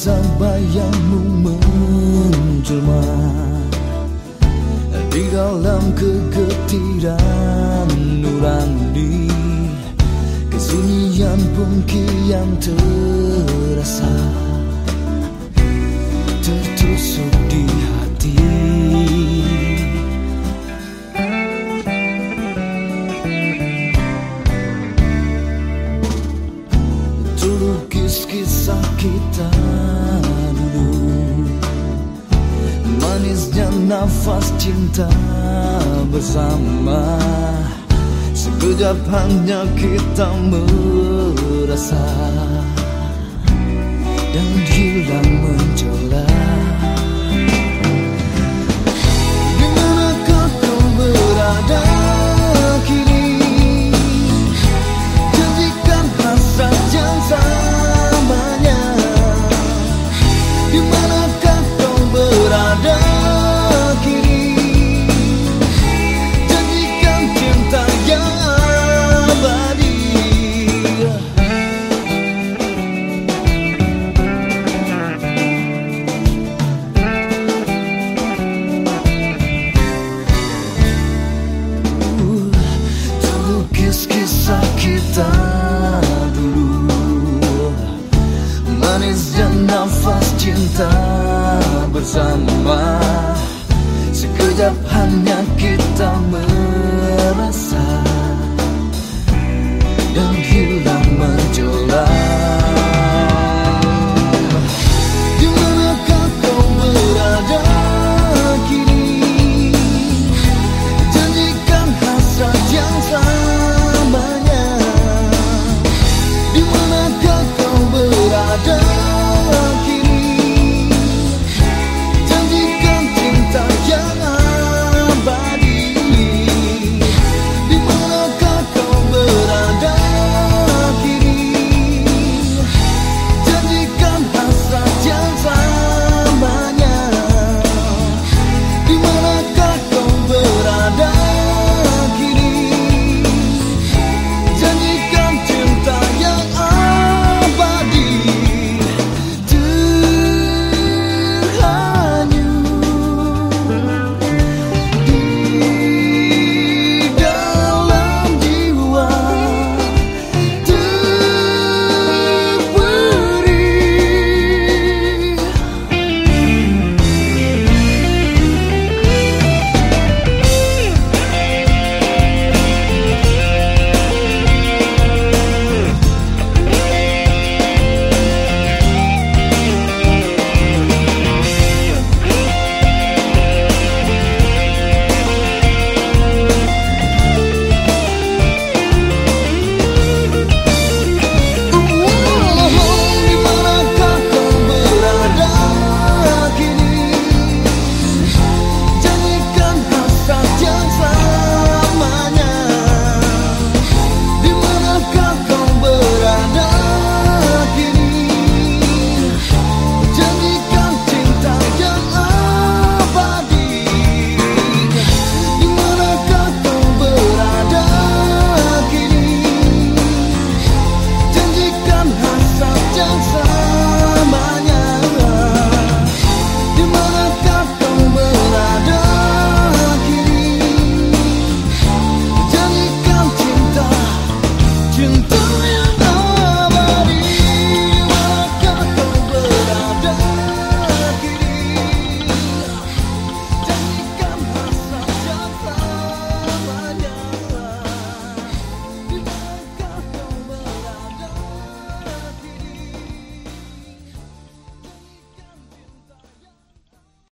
sayangmu menjelma Di dalam kegetiran nurani Kesunyian pun kian terasa kita manisnya nafas cinta bersama. Sekejap hanya kita merasa. Dan hilang menjelang manis dan nafas cinta bersama. Sekejap hanya kita merasa.